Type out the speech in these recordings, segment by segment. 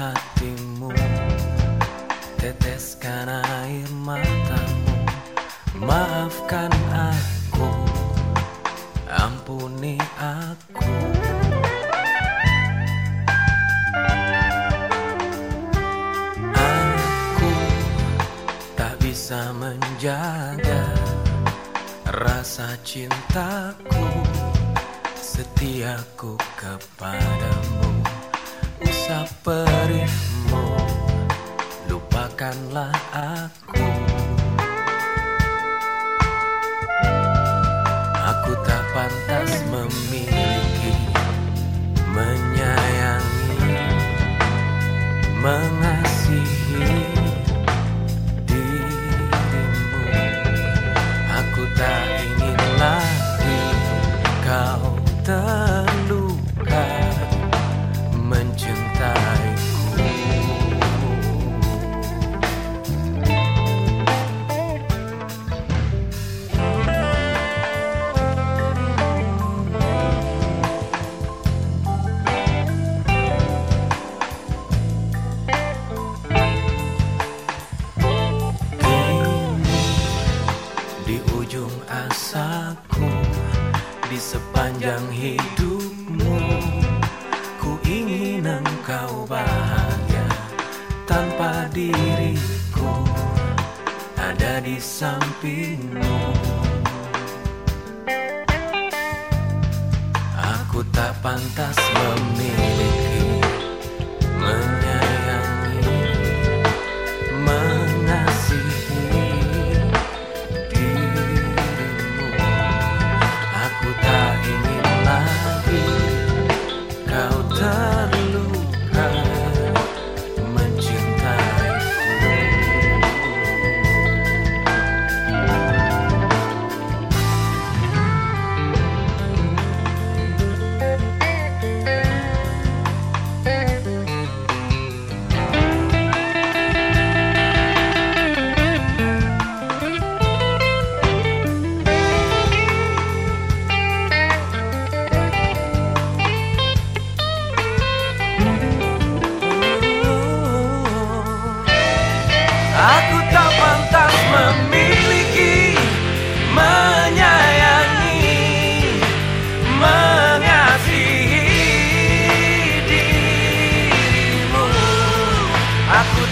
hatimu Teteskan air matamu Maafkan aku Ampuni aku. Aku tak bisa menjaga Rasa cintaku Setiaku kepadamu. Usap perihmu Lupakanlah aku. Aku tak pantas memiliki Menyayangi Mengasihi di sepanjang hidupmu. Ku ingin engkau bahagia tanpa diriku ada di sampingmu. Aku tak pantas memiliki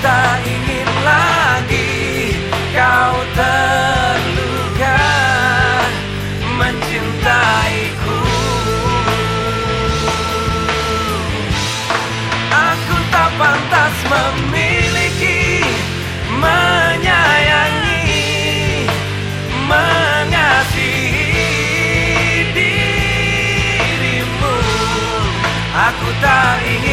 tak ingin lagi Kau terluka Mencintaiku. Aku tak pantas memiliki Aku tak ingin